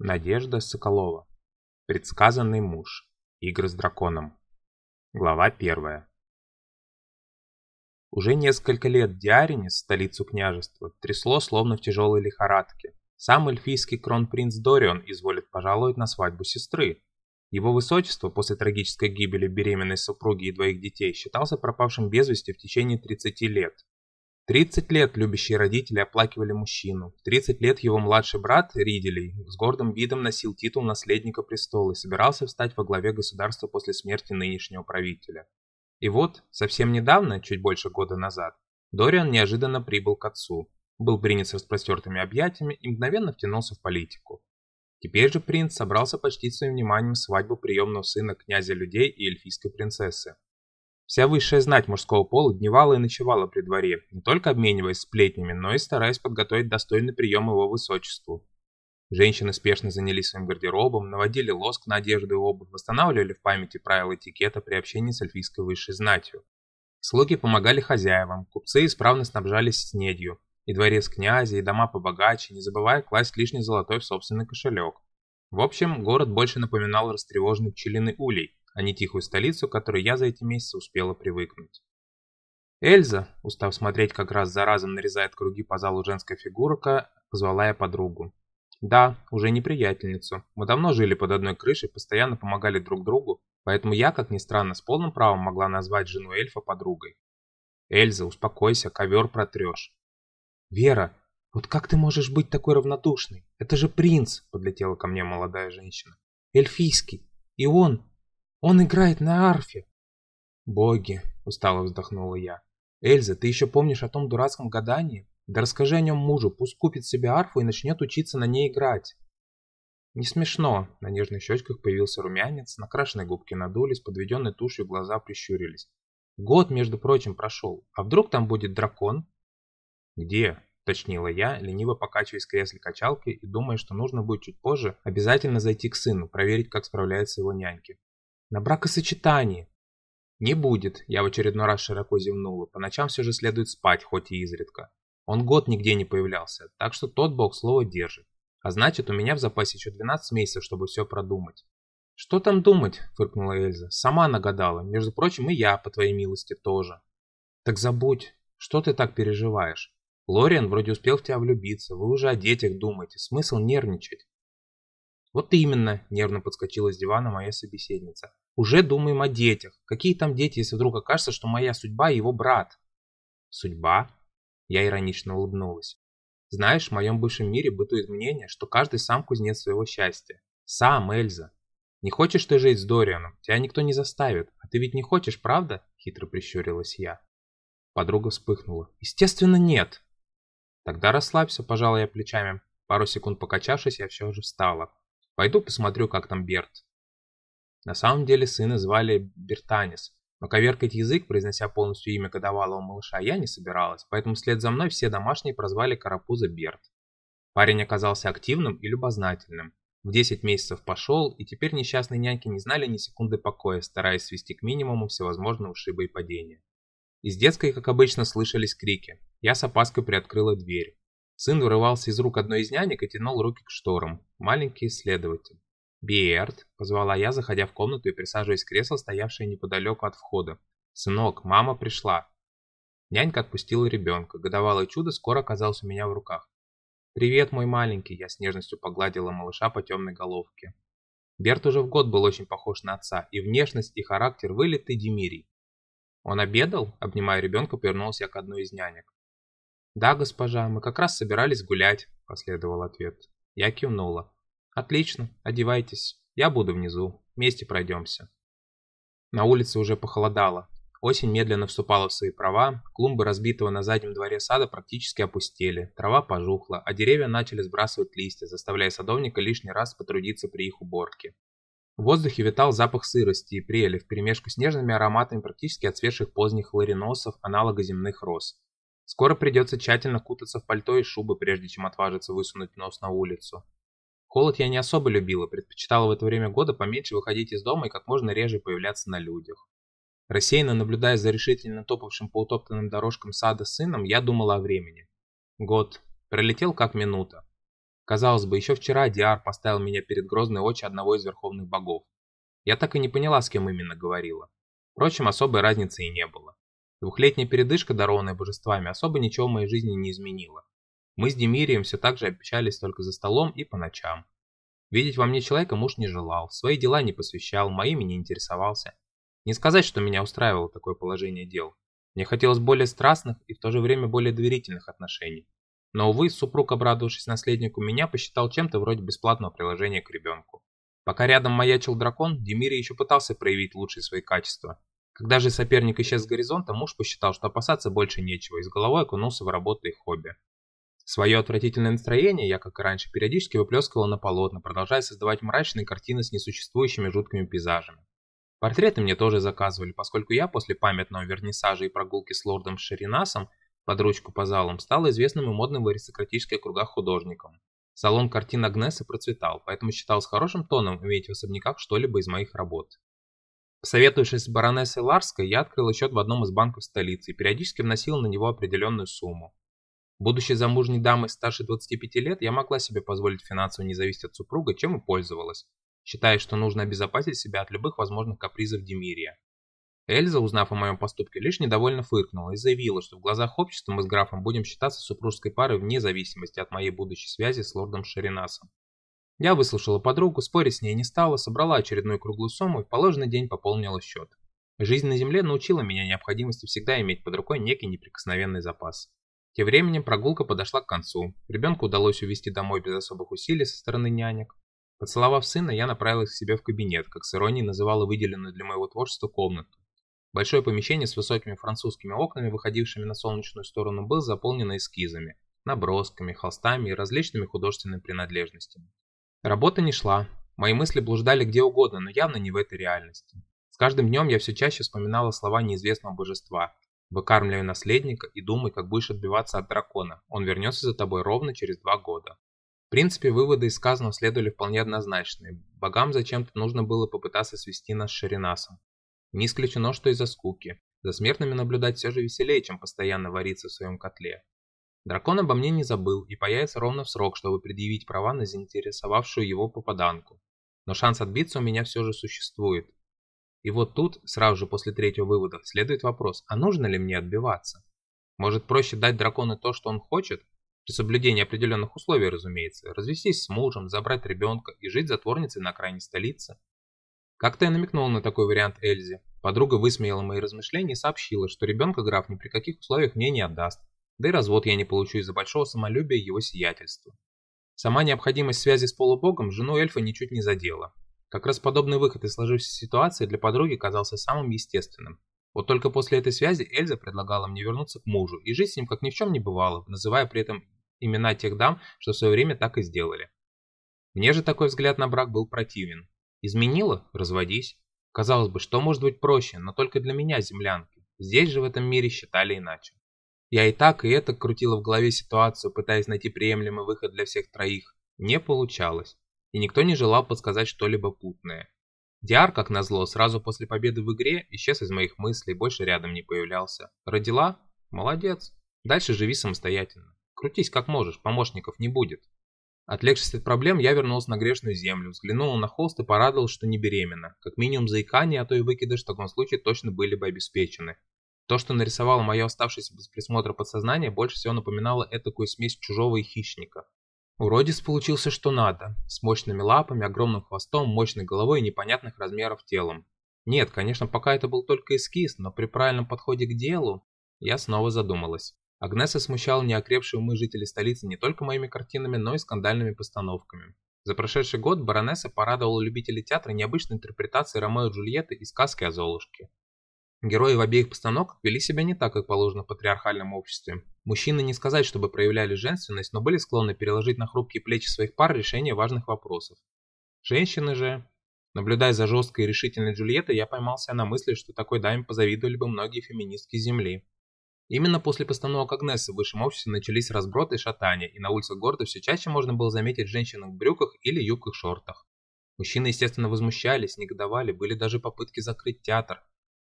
Надежда Соколова. Предсказанный муж. Игры с драконом. Глава первая. Уже несколько лет Диаринис, столицу княжества, трясло словно в тяжелой лихорадке. Сам эльфийский кронпринц Дорион изволит пожаловать на свадьбу сестры. Его высочество после трагической гибели беременной супруги и двоих детей считался пропавшим без вести в течение 30 лет. 30 лет любящие родители оплакивали мужчину. 30 лет его младший брат Риделей с гордым видом носил титул наследника престола и собирался встать во главе государства после смерти нынешнего правителя. И вот, совсем недавно, чуть больше года назад, Дориан неожиданно прибыл к отцу, был принят с распростертыми объятиями и мгновенно втянулся в политику. Теперь же принц собрался почтить своим вниманием свадьбу приемного сына князя людей и эльфийской принцессы. Вся высшая знать мужского пола дневала и ночевала при дворе, не только обмениваясь сплетнями, но и стараясь подготовить достойный прием его высочеству. Женщины спешно занялись своим гардеробом, наводили лоск на одежду и обувь, восстанавливали в памяти правила этикета при общении с эльфийской высшей знатью. Слуги помогали хозяевам, купцы исправно снабжались снедью, и дворец князя, и дома побогаче, не забывая класть лишний золотой в собственный кошелек. В общем, город больше напоминал растревоженный пчелиный улей, а не тихую столицу, к которой я за эти месяцы успела привыкнуть. Эльза, устав смотреть, как раз за разом нарезает круги по залу женская фигурка, позвала я подругу. Да, уже не приятельницу. Мы давно жили под одной крышей, постоянно помогали друг другу, поэтому я, как ни странно, с полным правом могла назвать жену эльфа подругой. Эльза, успокойся, ковер протрешь. Вера, вот как ты можешь быть такой равнодушной? Это же принц, подлетела ко мне молодая женщина. Эльфийский. И он, он играет на арфе. Боги, устало вздохнула я. Эльза, ты еще помнишь о том дурацком гадании? Да расскажи о нем мужу, пусть купит себе арфу и начнет учиться на ней играть. Не смешно. На нежных щечках появился румянец, накрашенные губки надулись, подведенные тушью глаза прищурились. Год, между прочим, прошел. А вдруг там будет дракон? Где? Уточнила я, лениво покачиваясь в кресле качалки и думая, что нужно будет чуть позже обязательно зайти к сыну, проверить, как справляются его няньки. На бракосочетании. Не будет, я в очередной раз широко зевнула. По ночам все же следует спать, хоть и изредка. Он год нигде не появлялся, так что тот бог слово держит. А значит, у меня в запасе еще 12 месяцев, чтобы все продумать. «Что там думать?» – фыркнула Эльза. «Сама нагадала. Между прочим, и я, по твоей милости, тоже». «Так забудь. Что ты так переживаешь? Лориан вроде успел в тебя влюбиться. Вы уже о детях думаете. Смысл нервничать?» «Вот именно», – нервно подскочила с дивана моя собеседница. «Уже думаем о детях. Какие там дети, если вдруг окажется, что моя судьба – его брат?» «Судьба?» – я иронично улыбнулась. «Знаешь, в моем бывшем мире бытует мнение, что каждый сам кузнец своего счастья. Сам, Эльза. Не хочешь ты жить с Дорианом? Тебя никто не заставит. А ты ведь не хочешь, правда?» – хитро прищурилась я. Подруга вспыхнула. «Естественно, нет!» «Тогда расслабься», – пожала я плечами. Пару секунд покачавшись, я все же встала. Пойду посмотрю, как там Берт. На самом деле сына звали Бертанис, но коверкать язык, произнося полностью имя годовалого малыша, я не собиралась, поэтому вслед за мной все домашние прозвали Карапуза Берт. Парень оказался активным и любознательным. В 10 месяцев пошел, и теперь несчастные няньки не знали ни секунды покоя, стараясь свести к минимуму всевозможные ушибы и падения. Из детской, как обычно, слышались крики. Я с опаской приоткрыла дверь. Сын вырывался из рук одной из нянек и тянул руки к шторам. Маленький исследователь. «Берт», — позвала я, заходя в комнату и присаживаясь в кресло, стоявшее неподалеку от входа. «Сынок, мама пришла». Нянька отпустила ребенка. Годовалое чудо скоро оказалось у меня в руках. «Привет, мой маленький», — я с нежностью погладила малыша по темной головке. Берт уже в год был очень похож на отца, и внешность, и характер вылитый Демирий. «Он обедал?» — обнимая ребенка, повернулся я к одной из нянек. «Да, госпожа, мы как раз собирались гулять», – последовал ответ. Я кивнула. «Отлично, одевайтесь. Я буду внизу. Вместе пройдемся». На улице уже похолодало. Осень медленно вступала в свои права, клумбы разбитого на заднем дворе сада практически опустели, трава пожухла, а деревья начали сбрасывать листья, заставляя садовника лишний раз потрудиться при их уборке. В воздухе витал запах сырости и прели вперемешку с нежными ароматами практически отцветших поздних лариносов, аналога земных роз. Скоро придется тщательно кутаться в пальто и шубы, прежде чем отважиться высунуть нос на улицу. Холод я не особо любила, предпочитала в это время года поменьше выходить из дома и как можно реже появляться на людях. Рассеянно наблюдая за решительно топавшим по утоптанным дорожкам сада сыном, я думала о времени. Год. Пролетел как минута. Казалось бы, еще вчера Диар поставил меня перед грозной очи одного из верховных богов. Я так и не поняла, с кем именно говорила. Впрочем, особой разницы и не было. Двухлетняя передышка, дарованная божествами, особо ничего в моей жизни не изменила. Мы с Демирием все так же общались только за столом и по ночам. Видеть во мне человека муж не желал, свои дела не посвящал, моими не интересовался. Не сказать, что меня устраивало такое положение дел. Мне хотелось более страстных и в то же время более доверительных отношений. Но, увы, супруг, обрадовавшись наследнику, меня посчитал чем-то вроде бесплатного приложения к ребенку. Пока рядом маячил дракон, Демири еще пытался проявить лучшие свои качества, когда же соперник исчез с горизонта, муж посчитал, что опасаться больше нечего, и с головой окунулся в работу и хобби. Свое отвратительное настроение я, как и раньше, периодически выплескивал на полотна, продолжая создавать мрачные картины с несуществующими жуткими пейзажами. Портреты мне тоже заказывали, поскольку я после памятного вернисажа и прогулки с лордом Шеринасом под ручку по залам стал известным и модным в аристократических кругах художником. Салон картин Агнесы процветал, поэтому считалось хорошим тоном иметь в особняках что-либо из моих работ. Посоветовавшись с баронессой Ларской, я открыл счет в одном из банков столицы и периодически вносил на него определенную сумму. Будучи замужней дамой старше 25 лет, я могла себе позволить финансово не зависеть от супруга, чем и пользовалась, считая, что нужно обезопасить себя от любых возможных капризов Демирия. Эльза, узнав о моем поступке, лишь недовольно фыркнула и заявила, что в глазах общества мы с графом будем считаться супружеской парой вне зависимости от моей будущей связи с лордом Шеринасом. Я выслушала подругу, спорить с ней не стала, собрала очередную круглую сумму и в положенный день пополнила счет. Жизнь на земле научила меня необходимости всегда иметь под рукой некий неприкосновенный запас. Тем временем прогулка подошла к концу. Ребенку удалось увезти домой без особых усилий со стороны нянек. Поцеловав сына, я направилась к себе в кабинет, как с иронией называла выделенную для моего творчества комнату. Большое помещение с высокими французскими окнами, выходившими на солнечную сторону, было заполнено эскизами, набросками, холстами и различными художественными принадлежностями. Работа не шла. Мои мысли блуждали где угодно, но явно не в этой реальности. С каждым днем я все чаще вспоминала слова неизвестного божества. «Выкармливай наследника и думай, как будешь отбиваться от дракона. Он вернется за тобой ровно через два года». В принципе, выводы из сказанного следовали вполне однозначные. Богам зачем-то нужно было попытаться свести нас с Шаринасом. Не исключено, что из-за скуки. За смертными наблюдать все же веселее, чем постоянно вариться в своем котле. Дракон обо мне не забыл и появится ровно в срок, чтобы предъявить права на заинтересовавшую его попаданку. Но шанс отбиться у меня все же существует. И вот тут, сразу же после третьего вывода, следует вопрос, а нужно ли мне отбиваться? Может проще дать дракону то, что он хочет? При соблюдении определенных условий, разумеется. Развестись с мужем, забрать ребенка и жить затворницей на окраине столицы. Как-то я намекнул на такой вариант Эльзе. Подруга высмеяла мои размышления и сообщила, что ребенка граф ни при каких условиях мне не отдаст, да и развод я не получу из-за большого самолюбия его сиятельства. Сама необходимость связи с полубогом жену эльфа ничуть не задела. Как раз подобный выход из сложившейся ситуации для подруги казался самым естественным. Вот только после этой связи Эльза предлагала мне вернуться к мужу и жить с ним как ни в чем не бывало, называя при этом имена тех дам, что в свое время так и сделали. Мне же такой взгляд на брак был противен. Изменила? Разводись. Казалось бы, что может быть проще, но только для меня, землянки. Здесь же в этом мире считали иначе. Я и так, и это крутила в голове ситуацию, пытаясь найти приемлемый выход для всех троих. Не получалось. И никто не желал подсказать что-либо путное. Диар, как назло, сразу после победы в игре исчез из моих мыслей, больше рядом не появлялся. Родила? Молодец. Дальше живи самостоятельно. Крутись как можешь, помощников не будет. Отвлекшись от проблем, я вернулся на грешную землю, взглянул на холст и порадовался, что не беременна. Как минимум заикание, а то и выкидыш в таком случае точно были бы обеспечены. То, что нарисовало мое оставшееся без присмотра подсознание, больше всего напоминало этакую смесь чужого и хищника. Уродец получился что надо, с мощными лапами, огромным хвостом, мощной головой и непонятных размеров телом. Нет, конечно, пока это был только эскиз, но при правильном подходе к делу я снова задумалась. Агнеса смущала неокрепшие умы жителей столицы не только моими картинами, но и скандальными постановками. За прошедший год баронесса порадовала любителей театра необычной интерпретацией Ромео и Джульетты и сказки о Золушке. Герои в обеих постановках вели себя не так, как положено в патриархальном обществе. Мужчины не сказать, чтобы проявляли женственность, но были склонны переложить на хрупкие плечи своих пар решение важных вопросов. Женщины же... Наблюдая за жесткой и решительной Джульеттой, я поймался на мысли, что такой даме позавидовали бы многие феминистки Земли. Именно после постановок Агнесы в высшем обществе начались разброты и шатания, и на улицах города все чаще можно было заметить женщин в брюках или юбках-шортах. Мужчины, естественно, возмущались, негодовали, были даже попытки закрыть театр,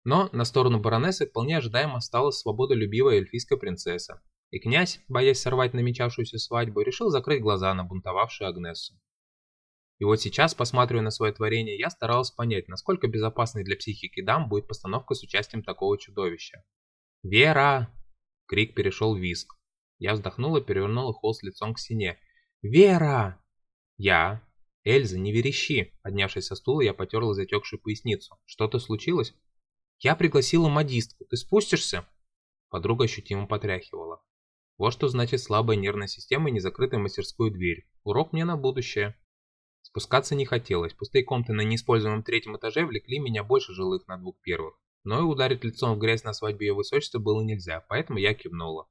но на сторону баронессы вполне ожидаемо стала свободолюбивая эльфийская принцесса. И князь, боясь сорвать намечавшуюся свадьбу, решил закрыть глаза на бунтовавшую Агнесу. И вот сейчас, посматривая на свое творение, я старался понять, насколько безопасной для психики дам будет постановка с участием такого чудовища. «Вера!» — крик перешел в виск. Я вздохнула и перевернула холст лицом к стене. «Вера!» «Я!» «Эльза, не верещи!» Поднявшись со стула, я потерла затекшую поясницу. «Что-то случилось?» «Я пригласила модистку. Ты спустишься?» Подруга ощутимо потряхивала. Вот что значит слабая нервная система и незакрытая мастерскую дверь. Урок мне на будущее. Спускаться не хотелось. Пустые комнаты на неиспользуемом третьем этаже влекли меня больше жилых на двух первых. Но и ударить лицом в грязь на свадьбе ее высочества было нельзя, поэтому я кивнула.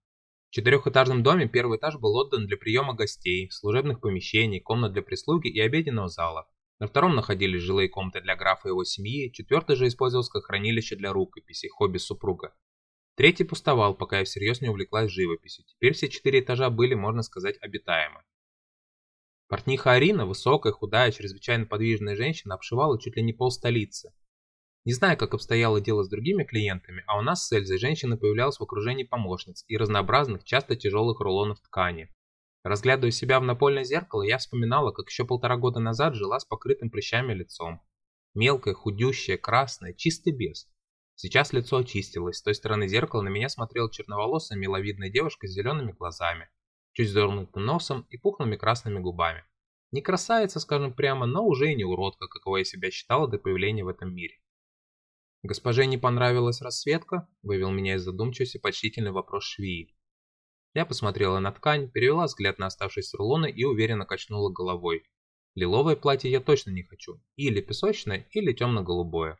В четырехэтажном доме первый этаж был отдан для приема гостей, служебных помещений, комнат для прислуги и обеденного зала. На втором находились жилые комнаты для графа и его семьи, четвертый же использовался как хранилище для рукописей, хобби супруга. Третий пустовал, пока я всерьез не увлеклась живописью. Теперь все четыре этажа были, можно сказать, обитаемы. Портниха Арина, высокая, худая, чрезвычайно подвижная женщина, обшивала чуть ли не пол столицы. Не знаю, как обстояло дело с другими клиентами, а у нас с Эльзой женщина появлялась в окружении помощниц и разнообразных, часто тяжелых рулонов ткани. Разглядывая себя в напольное зеркало, я вспоминала, как еще полтора года назад жила с покрытым прыщами лицом. Мелкая, худющая, красная, чистый без. Сейчас лицо очистилось, с той стороны зеркала на меня смотрела черноволосая миловидная девушка с зелеными глазами чуть вздернутым носом и пухлыми красными губами. Не красавица, скажем прямо, но уже и не уродка, какого я себя считала до появления в этом мире. «Госпоже не понравилась расцветка?» – вывел меня из задумчивости почтительный вопрос швеи. Я посмотрела на ткань, перевела взгляд на оставшиеся рулоны и уверенно качнула головой. Лиловое платье я точно не хочу. Или песочное, или темно-голубое.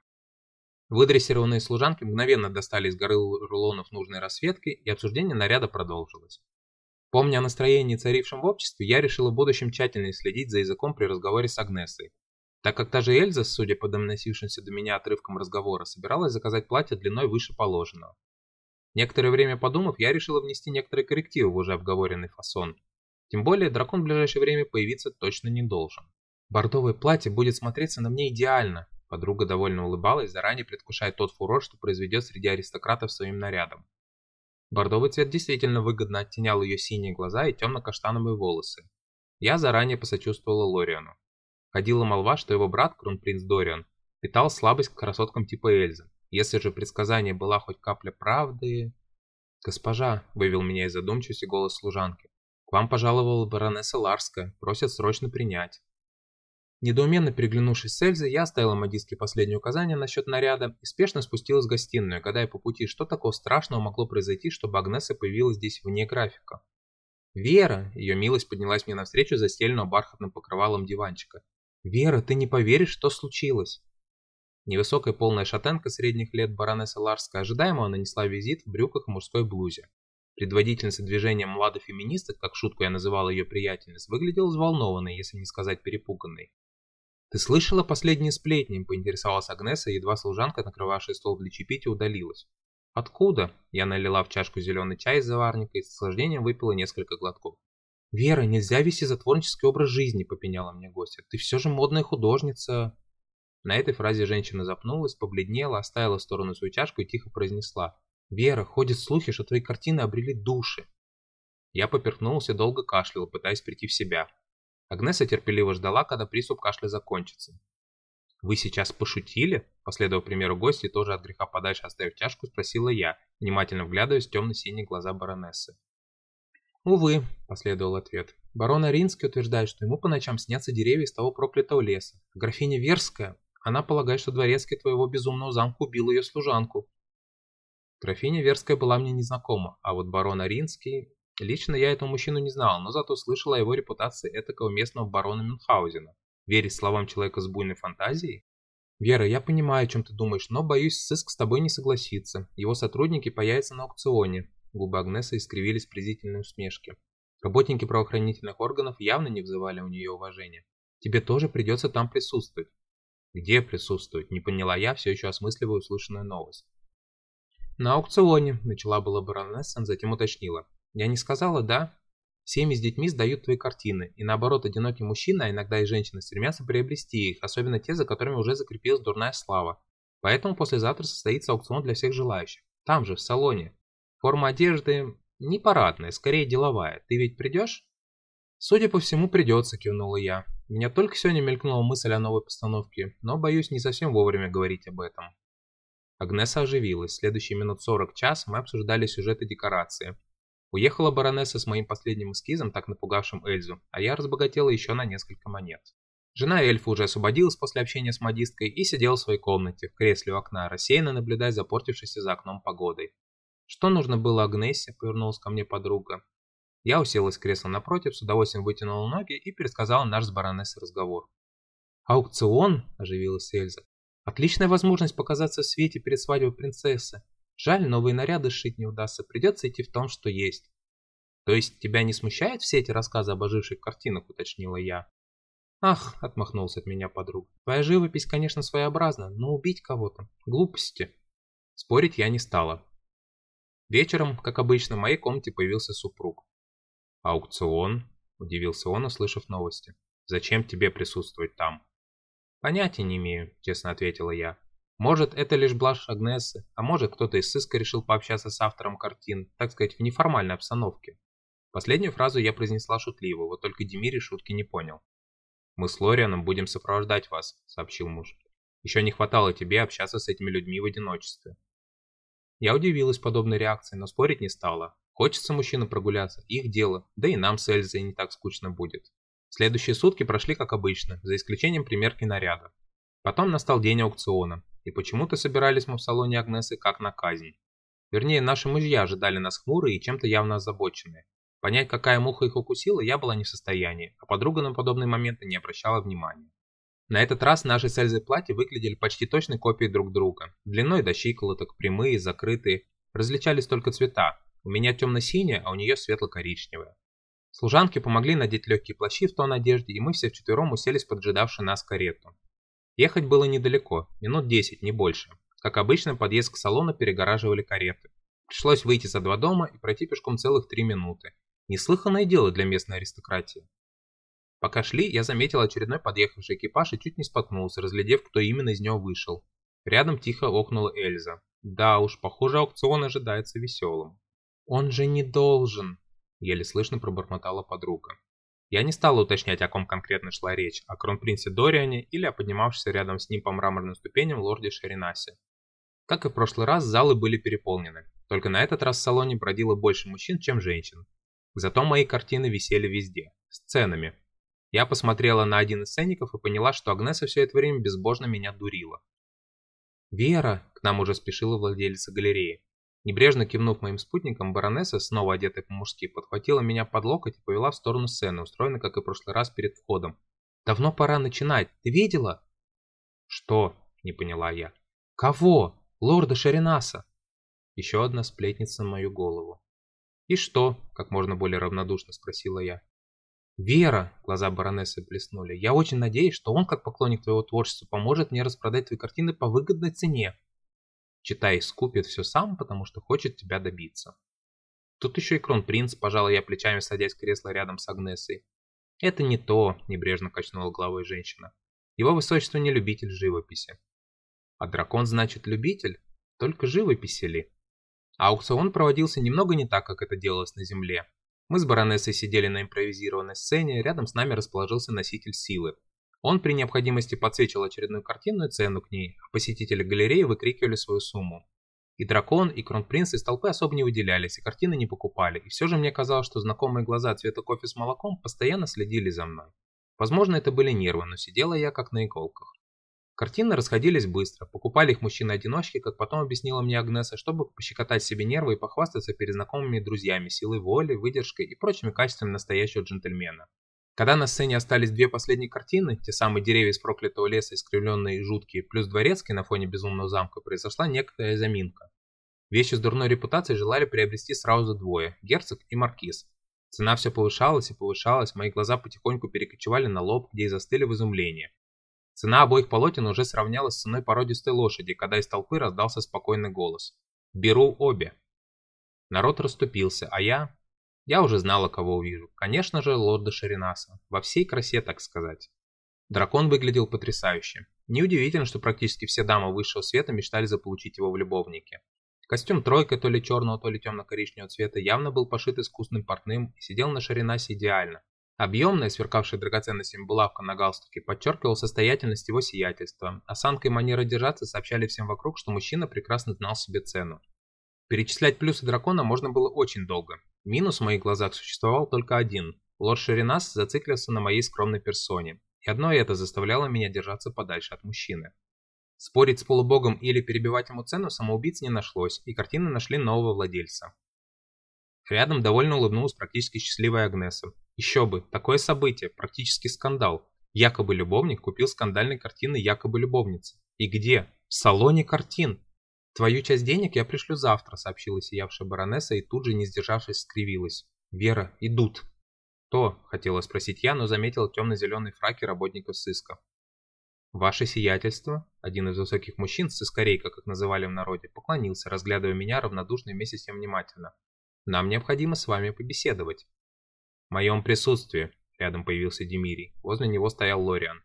Выдрессированные служанки мгновенно достали из горы рулонов нужной расцветки, и обсуждение наряда продолжилось. Помня о настроении, царившем в обществе, я решила в будущем тщательно следить за языком при разговоре с Агнесой, так как та же Эльза, судя по доносившимся до меня отрывкам разговора, собиралась заказать платье длиной выше положенного. Некоторое время подумав, я решила внести некоторые коррективы в уже обговоренный фасон. Тем более, дракон в ближайшее время появиться точно не должен. Бордовое платье будет смотреться на мне идеально, подруга довольно улыбалась, заранее предвкушая тот фурор, что произведет среди аристократов своим нарядом. Бордовый цвет действительно выгодно оттенял ее синие глаза и темно-каштановые волосы. Я заранее посочувствовала Лориану. Ходила молва, что его брат, кронпринц Дориан, питал слабость к красоткам типа Эльзы. Если же предсказание была хоть капля правды... «Госпожа», — вывел меня из задумчивости голос служанки, — «к вам пожаловала баронесса Ларская, просят срочно принять». Недоуменно переглянувшись с Эльзой, я оставила модистке последнее указание насчет наряда и спешно спустилась в гостиную, гадая по пути, что такого страшного могло произойти, чтобы Агнеса появилась здесь вне графика. «Вера!» – ее милость поднялась мне навстречу застеленного бархатным покрывалом диванчика. «Вера, ты не поверишь, что случилось!» Невысокая полная шатенка средних лет баронесса Ларская ожидаемо нанесла визит в брюках и мужской блузе. Предводительница движения младофеминисток, как шутку я называл ее приятельниц, выглядела взволнованной, если не сказать перепуганной. «Ты слышала последние сплетни?» – поинтересовалась Агнеса, едва служанка, накрывавшая стол для чаепития, удалилась. «Откуда?» – я налила в чашку зеленый чай из заварника и с наслаждением выпила несколько глотков. «Вера, нельзя вести затворнический образ жизни», – попеняла мне гостья. «Ты все же модная художница». На этой фразе женщина запнулась, побледнела, оставила в сторону свою чашку и тихо произнесла. «Вера, ходят слухи, что твои картины обрели души». Я поперхнулся долго кашлял, пытаясь прийти в себя. Агнеса терпеливо ждала, когда приступ кашля закончится. «Вы сейчас пошутили?» Последовав примеру гостя, тоже от греха подальше оставив чашку, спросила я, внимательно вглядываясь в темно-синие глаза баронессы. «Увы», — последовал ответ. «Барон Аринский утверждает, что ему по ночам снятся деревья из того проклятого леса. Графиня Верская, она полагает, что дворецкий твоего безумного замка убил ее служанку». Графиня Верская была мне незнакома, а вот барон Аринский... Лично я этого мужчину не знал, но зато слышал о его репутации этакого местного барона Мюнхгаузена. Верить словам человека с буйной фантазией? Вера, я понимаю, о чем ты думаешь, но боюсь, сыск с тобой не согласится. Его сотрудники появятся на аукционе. Губы Агнесы искривились в презрительной усмешке. Работники правоохранительных органов явно не вызывали у нее уважения. Тебе тоже придется там присутствовать. Где присутствовать? Не поняла я, все еще осмысливая услышанную новость. На аукционе, начала была баронесса, затем уточнила. Я не сказала, да? Семьи с детьми сдают твои картины, и наоборот, одинокий мужчина, а иногда и женщина стремятся приобрести их, особенно те, за которыми уже закрепилась дурная слава. Поэтому послезавтра состоится аукцион для всех желающих. Там же, в салоне. Форма одежды... Не парадная, скорее деловая. Ты ведь придешь?» «Судя по всему, придется», – кивнула я. Меня только сегодня мелькнула мысль о новой постановке, но, боюсь, не совсем вовремя говорить об этом. Агнеса оживилась. Следующие минут сорок час мы обсуждали сюжет и декорации. Уехала баронесса с моим последним эскизом, так напугавшим Эльзу, а я разбогатела еще на несколько монет. Жена эльфа уже освободилась после общения с модисткой и сидела в своей комнате, в кресле у окна, рассеянно наблюдая за портившейся за окном погодой. Что нужно было Агнессе, повернулась ко мне подруга. Я уселась в кресло напротив, с удовольствием вытянула ноги и пересказала наш с баронессой разговор. «Аукцион?» – оживилась Эльза. «Отличная возможность показаться в свете перед свадьбой принцессы. Жаль, новые наряды сшить не удастся, придется идти в том, что есть». «То есть тебя не смущают все эти рассказы об оживших картинах?» – уточнила я. «Ах», — отмахнулся от меня подруг, — «твоя живопись, конечно, своеобразна, но убить кого-то — глупости». Спорить я не стала. Вечером, как обычно, в моей комнате появился супруг. «Аукцион?» – удивился он, услышав новости. «Зачем тебе присутствовать там?» «Понятия не имею», – честно ответила я. «Может, это лишь блажь Агнесы, а может, кто-то из сыска решил пообщаться с автором картин, так сказать, в неформальной обстановке». Последнюю фразу я произнесла шутливо, вот только Демири шутки не понял. «Мы с Лорианом будем сопровождать вас», — сообщил муж. «Еще не хватало тебе общаться с этими людьми в одиночестве». Я удивилась подобной реакции, но спорить не стала. Хочется мужчинам прогуляться, их дело, да и нам с Эльзой не так скучно будет. Следующие сутки прошли как обычно, за исключением примерки наряда. Потом настал день аукциона, и почему-то собирались мы в салоне Агнесы как на казнь. Вернее, наши мужья ожидали нас хмурые и чем-то явно озабоченные. Понять, какая муха их укусила, я была не в состоянии, а подруга на подобные моменты не обращала внимания. На этот раз наши с Эльзой платья выглядели почти точной копией друг друга. Длиной до щиколоток, прямые, закрытые. Различались только цвета. У меня темно-синее, а у нее светло-коричневое. Служанки помогли надеть легкие плащи в тон одежде, и мы все вчетвером уселись поджидавшую нас карету. Ехать было недалеко, минут десять, не больше. Как обычно, подъезд к салону перегораживали кареты. Пришлось выйти за два дома и пройти пешком целых три минуты. Неслыханное дело для местной аристократии. Пока шли, я заметил очередной подъехавший экипаж и чуть не споткнулся, разглядев, кто именно из него вышел. Рядом тихо окнула Эльза. Да уж, похоже, аукцион ожидается веселым. «Он же не должен!» – еле слышно пробормотала подруга. Я не стала уточнять, о ком конкретно шла речь, о кронпринце Дориане или о поднимавшемся рядом с ним по мраморным ступеням лорде Шаринасе. Как и в прошлый раз, залы были переполнены. Только на этот раз в салоне бродило больше мужчин, чем женщин. Зато мои картины висели везде, сценами. Я посмотрела на один из сценников и поняла, что Агнеса все это время безбожно меня дурила. «Вера!» – к нам уже спешила владелица галереи. Небрежно кивнув моим спутникам, баронесса, снова одетая по-мужски, подхватила меня под локоть и повела в сторону сцены, устроенной, как и в прошлый раз, перед входом. «Давно пора начинать. Ты видела?» «Что?» – не поняла я. «Кого? Лорда Шаринаса!» Еще одна сплетница на мою голову. «И что?» – как можно более равнодушно спросила я. «Вера!» – глаза баронессы блеснули. «Я очень надеюсь, что он, как поклонник твоего творчества, поможет мне распродать твои картины по выгодной цене. Читай скупит все сам, потому что хочет тебя добиться». Тут еще и кронпринц, пожала я плечами, садясь в кресло рядом с Агнесой. «Это не то», – небрежно качнула головой женщина. «Его высочество не любитель живописи». «А дракон, значит, любитель? Только живописи ли?» Аукцион проводился немного не так, как это делалось на Земле. Мы с баронессой сидели на импровизированной сцене, рядом с нами расположился носитель силы. Он при необходимости подсвечивал очередную картинную цену к ней, а посетители галереи выкрикивали свою сумму. И дракон, и кронпринц из толпы особо не выделялись, и картины не покупали, и все же мне казалось, что знакомые глаза цвета кофе с молоком постоянно следили за мной. Возможно, это были нервы, но сидела я как на иголках. Картины расходились быстро, покупали их мужчины-одиночки, как потом объяснила мне Агнеса, чтобы пощекотать себе нервы и похвастаться перед знакомыми друзьями силой воли, выдержкой и прочими качествами настоящего джентльмена. Когда на сцене остались две последние картины, те самые деревья из проклятого леса, искривленные и жуткие, плюс дворецкий на фоне безумного замка, произошла некая заминка. Вещи с дурной репутацией желали приобрести сразу двое – герцог и маркиз. Цена все повышалась и повышалась, мои глаза потихоньку перекочевали на лоб, где и застыли в изумлении. Цена обоих полотен уже сравнялась с ценой породистой лошади, когда из толпы раздался спокойный голос. «Беру обе». Народ расступился, а я... Я уже знала, кого увижу. Конечно же, лорда Шаринаса. Во всей красе, так сказать. Дракон выглядел потрясающе. Неудивительно, что практически все дамы высшего света мечтали заполучить его в любовнике. Костюм тройка то ли черного, то ли темно-коричневого цвета явно был пошит искусным портным и сидел на Шаринасе идеально. Объемная, сверкавшая драгоценностями булавка на галстуке подчеркивала состоятельность его сиятельства. Осанка и манера держаться сообщали всем вокруг, что мужчина прекрасно знал себе цену. Перечислять плюсы дракона можно было очень долго. Минус в моих глазах существовал только один. Лорд Шеринас зациклился на моей скромной персоне. И одно это заставляло меня держаться подальше от мужчины. Спорить с полубогом или перебивать ему цену самоубийц не нашлось, и картины нашли нового владельца. Рядом довольно улыбнулась практически счастливая Агнеса. Еще бы, такое событие, практически скандал. Якобы любовник купил скандальные картины якобы любовницы. И где? В салоне картин. Твою часть денег я пришлю завтра, сообщила сиявшая баронесса и тут же, не сдержавшись, скривилась. Вера, идут. То, хотела спросить я, но заметила темно-зеленый фраки работников сыска. «Ваше сиятельство?» Один из высоких мужчин, сыскарейка, как называли в народе, поклонился, разглядывая меня равнодушно и вместе с тем внимательно. «Нам необходимо с вами побеседовать». «В моем присутствии», — рядом появился Демирий. Возле него стоял Лориан.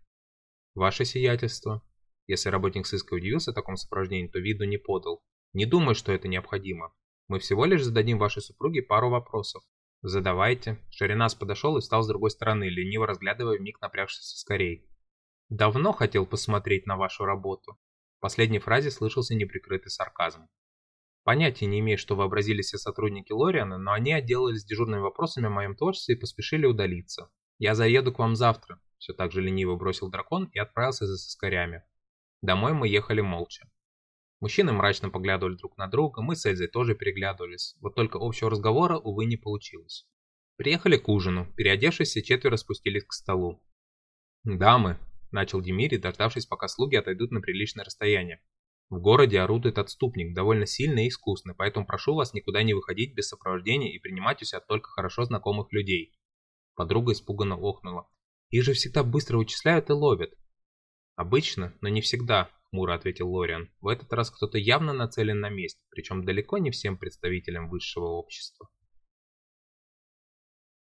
«Ваше сиятельство». Если работник сыска удивился такому сопровождению, то виду не подал. «Не думаю, что это необходимо. Мы всего лишь зададим вашей супруге пару вопросов». «Задавайте». Шаринас подошел и встал с другой стороны, лениво разглядывая вмиг напрягшийся скорей. Давно хотел посмотреть на вашу работу. В последней фразе слышался неприкрытый сарказм. Понятия не имею, что вообразили все сотрудники Лориана, но они отделались дежурными вопросами о моем творчестве и поспешили удалиться. Я заеду к вам завтра, все так же лениво бросил дракон и отправился за соскорями. Домой мы ехали молча. Мужчины мрачно поглядывали друг на друга, мы с Эльзой тоже переглядывались, вот только общего разговора, увы, не получилось. Приехали к ужину, переодевшись, все четверо спустились к столу. «Дамы», начал Демирий, дождавшись, пока слуги отойдут на приличное расстояние. В городе орудует отступник, довольно сильный и искусный, поэтому прошу вас никуда не выходить без сопровождения и принимать у себя только хорошо знакомых людей. Подруга испуганно охнула. Их же всегда быстро вычисляют и ловят. Обычно, но не всегда, хмуро ответил Лориан. В этот раз кто-то явно нацелен на месть, причем далеко не всем представителям высшего общества.